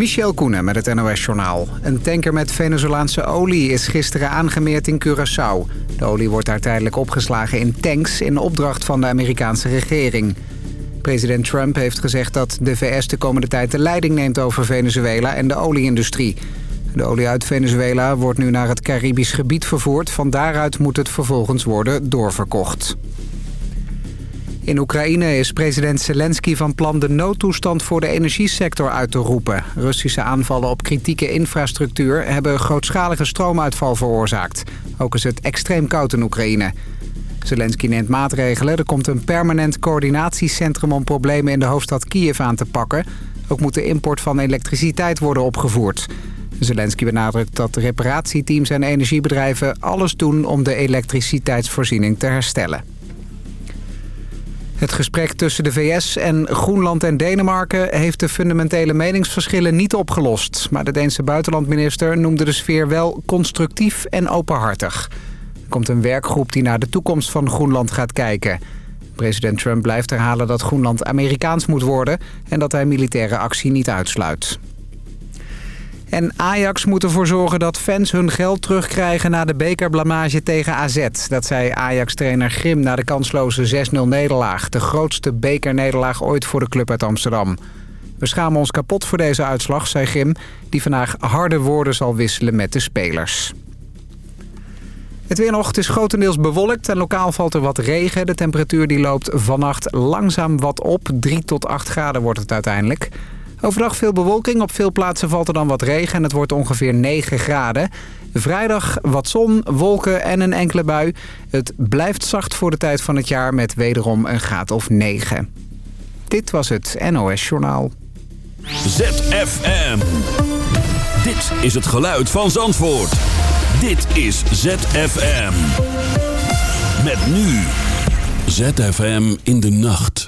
Michel Koenen met het NOS-journaal. Een tanker met Venezolaanse olie is gisteren aangemeerd in Curaçao. De olie wordt daar tijdelijk opgeslagen in tanks in opdracht van de Amerikaanse regering. President Trump heeft gezegd dat de VS de komende tijd de leiding neemt over Venezuela en de olieindustrie. De olie uit Venezuela wordt nu naar het Caribisch gebied vervoerd. Van daaruit moet het vervolgens worden doorverkocht. In Oekraïne is president Zelensky van plan de noodtoestand voor de energiesector uit te roepen. Russische aanvallen op kritieke infrastructuur hebben grootschalige stroomuitval veroorzaakt. Ook is het extreem koud in Oekraïne. Zelensky neemt maatregelen. Er komt een permanent coördinatiecentrum om problemen in de hoofdstad Kiev aan te pakken. Ook moet de import van elektriciteit worden opgevoerd. Zelensky benadrukt dat reparatieteams en energiebedrijven alles doen om de elektriciteitsvoorziening te herstellen. Het gesprek tussen de VS en Groenland en Denemarken heeft de fundamentele meningsverschillen niet opgelost. Maar de Deense buitenlandminister noemde de sfeer wel constructief en openhartig. Er komt een werkgroep die naar de toekomst van Groenland gaat kijken. President Trump blijft herhalen dat Groenland Amerikaans moet worden en dat hij militaire actie niet uitsluit. En Ajax moet ervoor zorgen dat fans hun geld terugkrijgen na de bekerblamage tegen AZ. Dat zei Ajax-trainer Grim na de kansloze 6-0 nederlaag. De grootste bekernederlaag ooit voor de club uit Amsterdam. We schamen ons kapot voor deze uitslag, zei Grim... die vandaag harde woorden zal wisselen met de spelers. Het weer is grotendeels bewolkt en lokaal valt er wat regen. De temperatuur die loopt vannacht langzaam wat op. 3 tot 8 graden wordt het uiteindelijk. Overdag veel bewolking. Op veel plaatsen valt er dan wat regen en het wordt ongeveer 9 graden. Vrijdag wat zon, wolken en een enkele bui. Het blijft zacht voor de tijd van het jaar met wederom een graad of 9. Dit was het NOS Journaal. ZFM. Dit is het geluid van Zandvoort. Dit is ZFM. Met nu. ZFM in de nacht.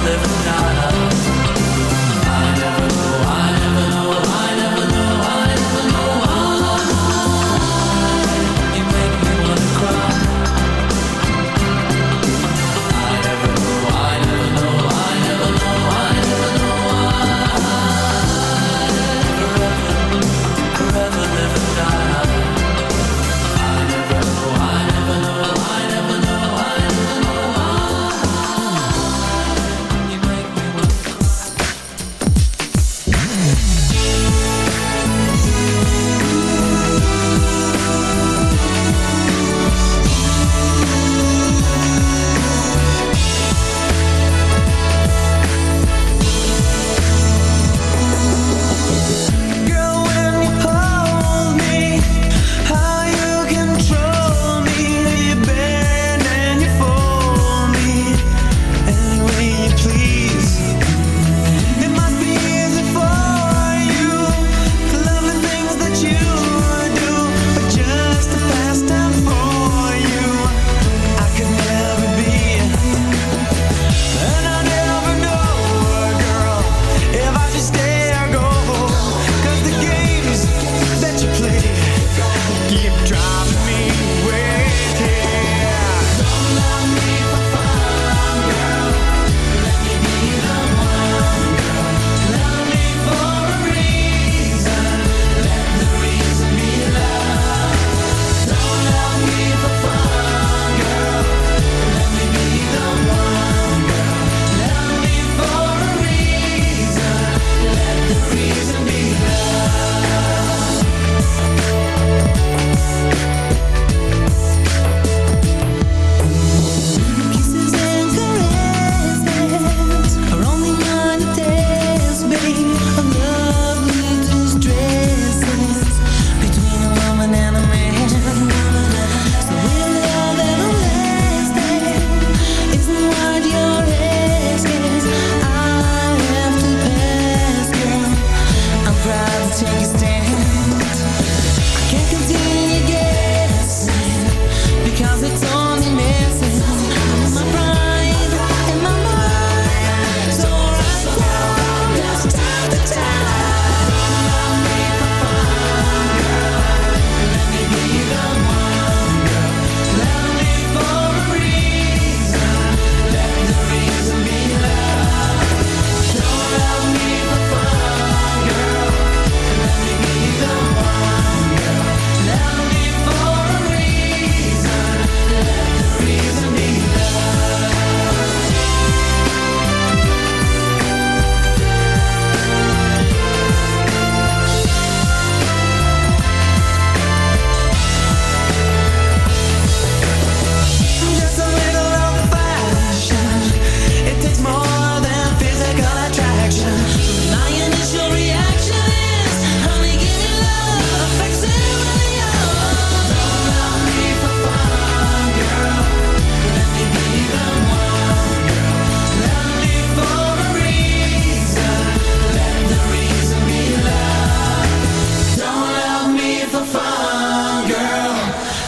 living night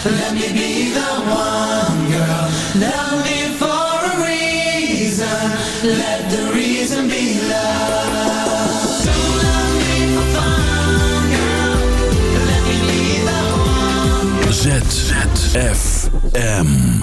Let me be the one girl. Love me for a reason. Let the reason be love. Don't love me for fun, girl. Let me be the one. ZZFM.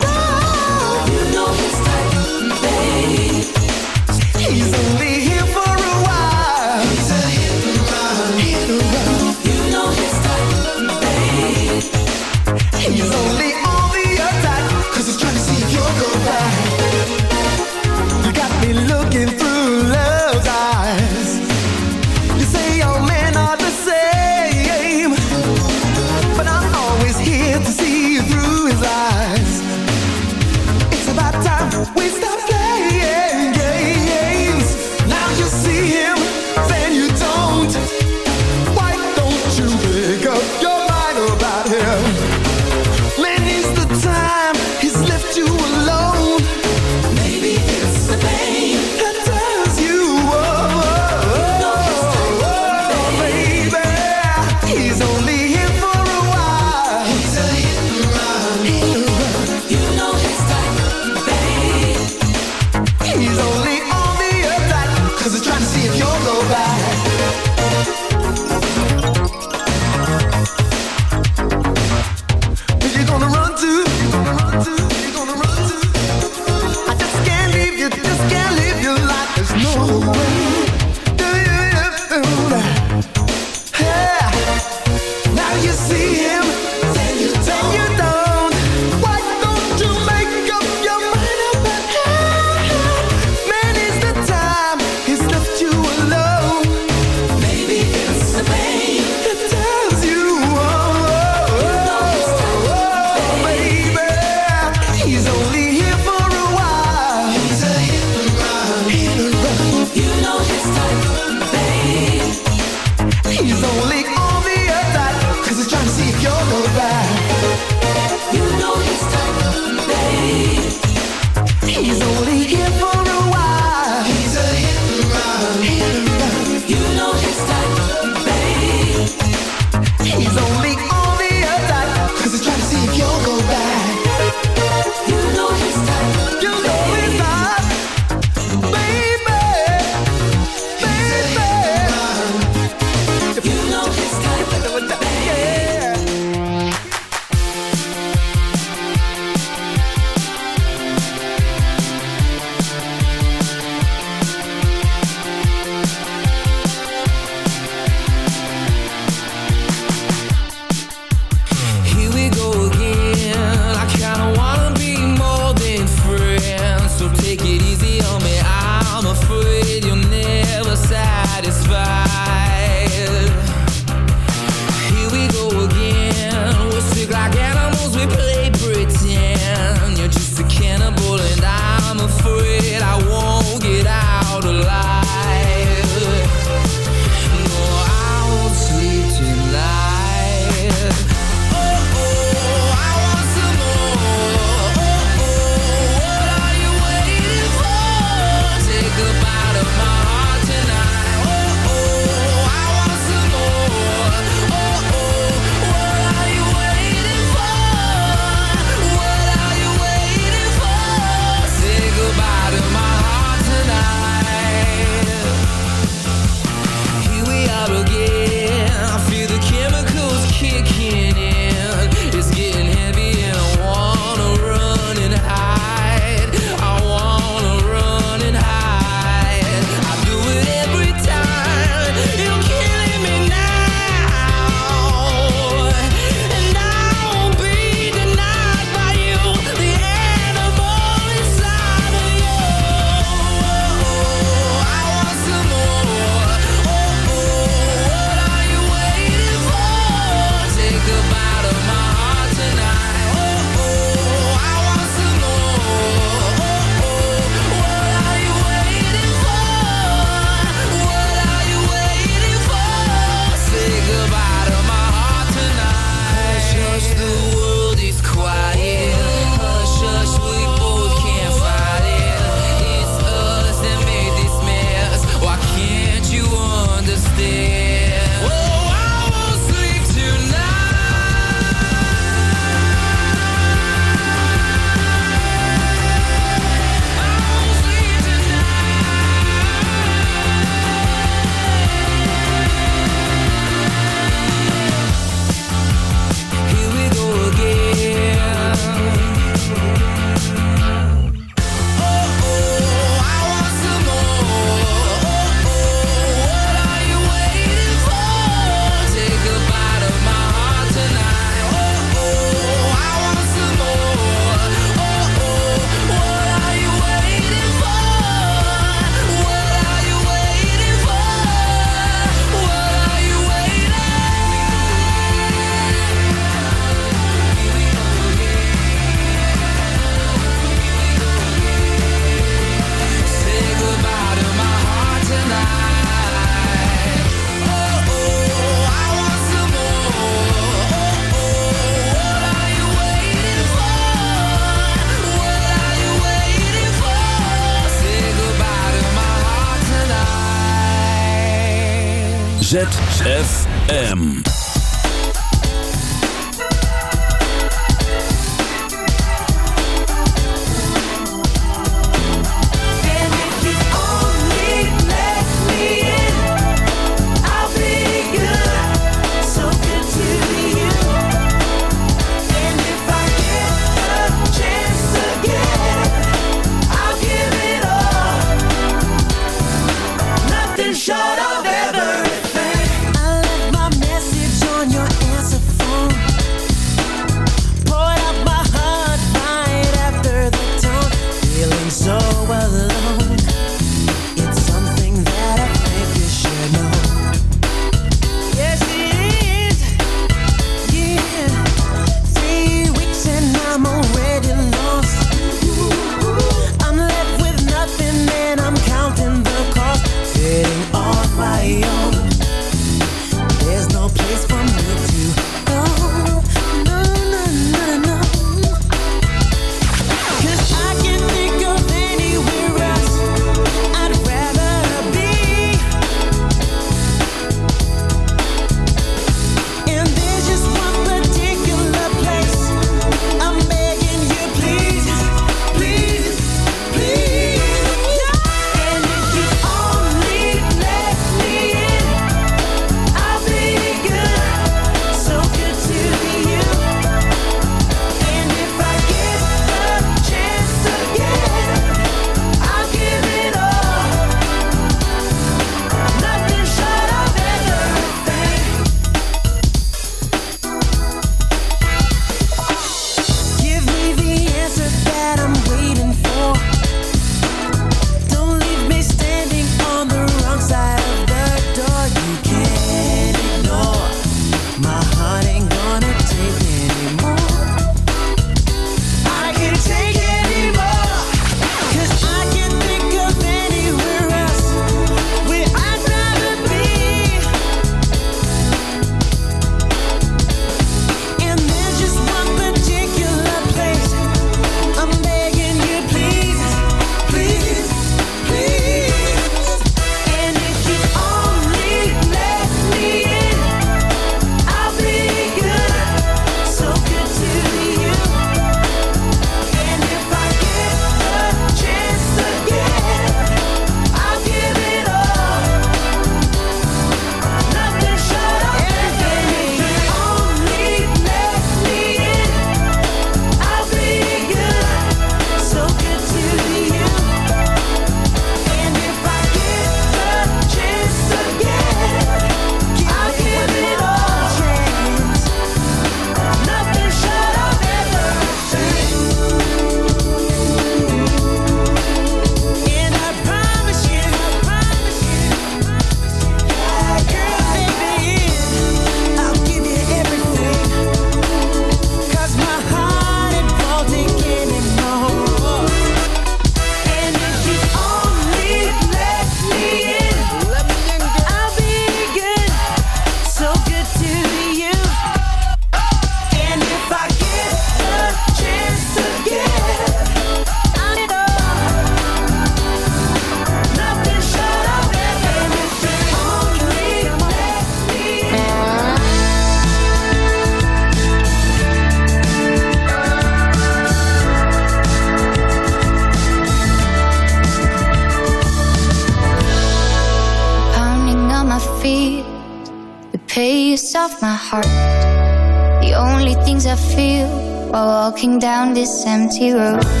This empty road.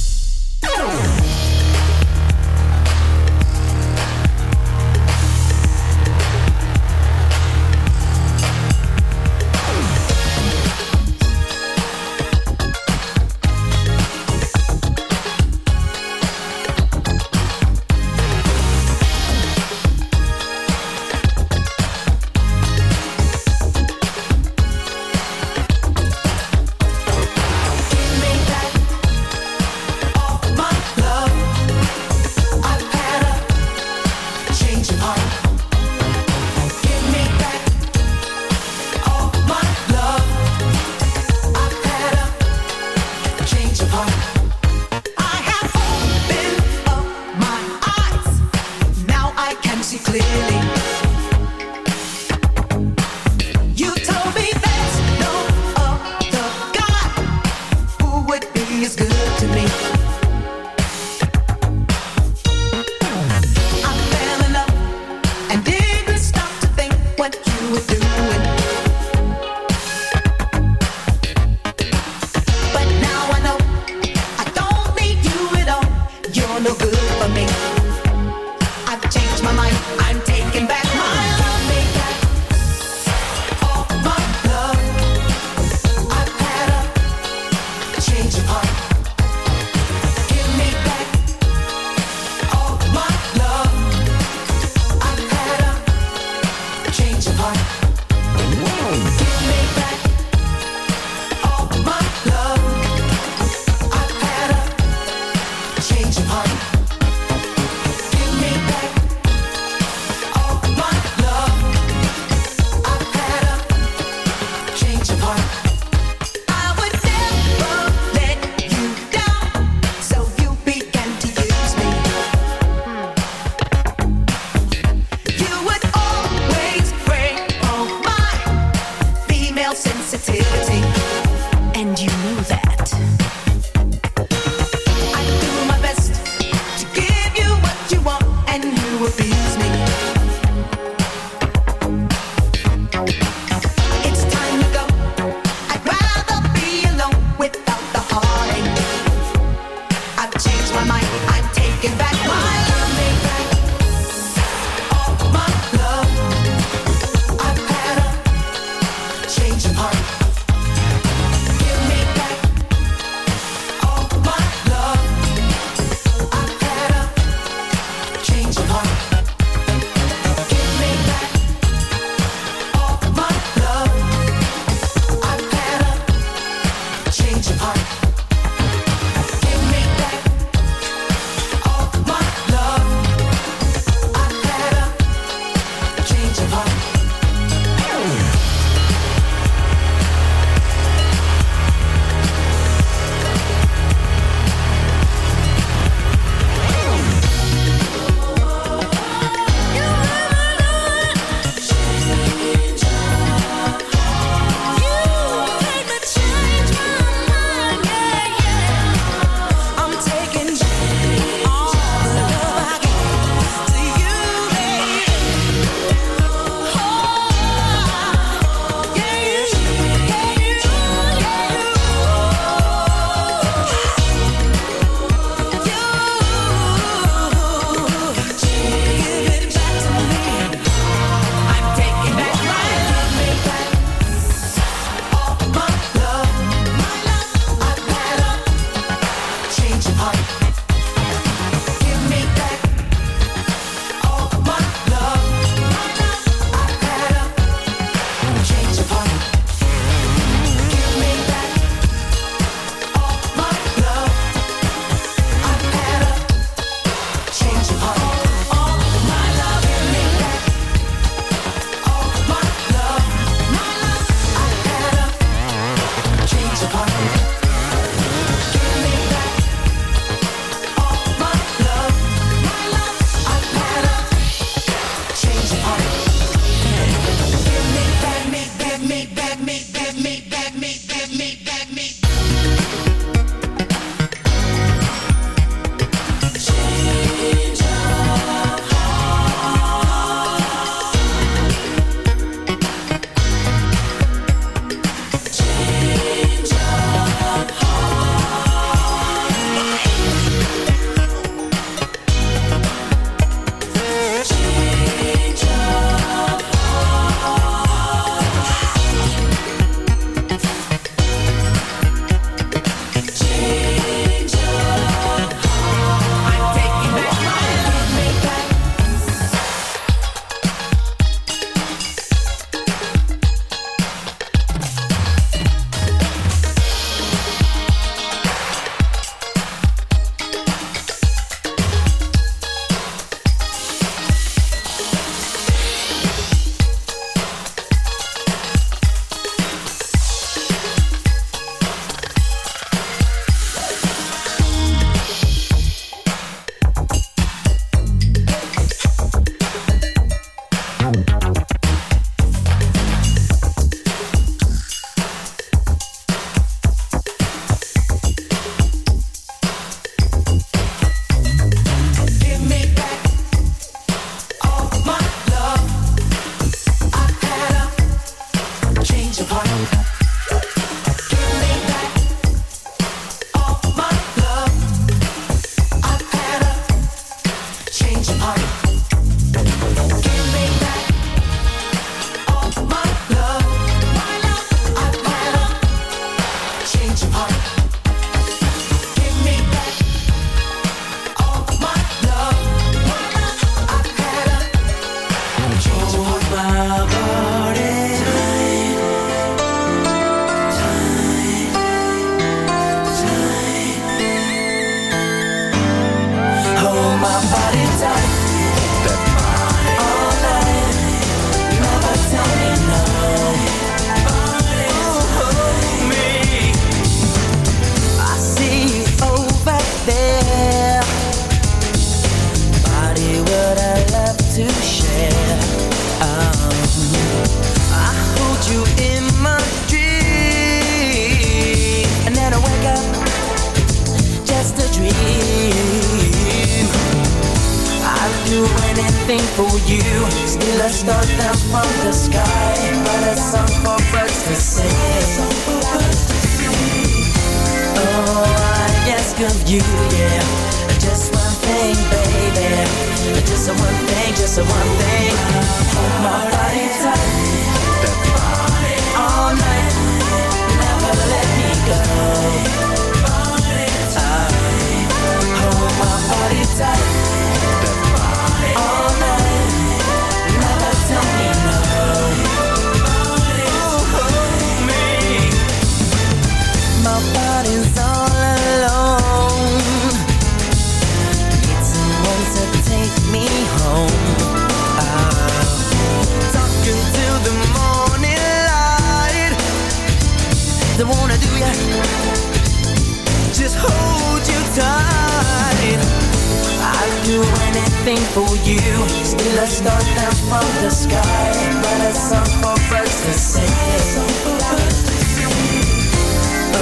You. Still a star down from the sky But a song for birds to sing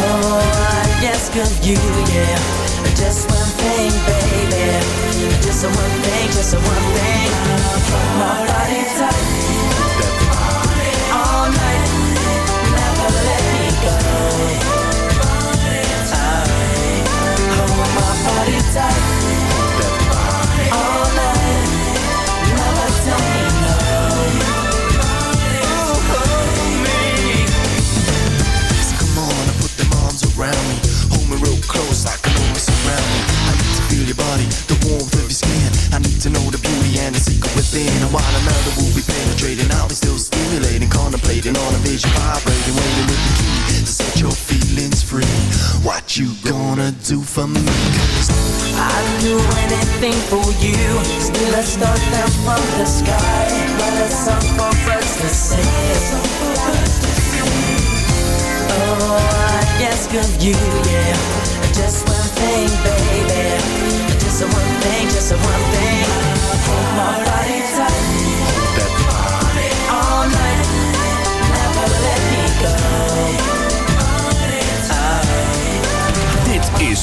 Oh, I ask of you, yeah. Just one thing, baby. Just one thing, just one thing. My body tight and while another will be penetrating I'll be still stimulating, contemplating on a vision Vibrating, waiting with the key To set your feelings free What you gonna do for me? 'Cause I'd do anything for you. Still a star down from the sky. But a song for birds to sing. Oh, I ask of you, yeah. Just one thing, baby. Just one thing, just one thing. Hold my body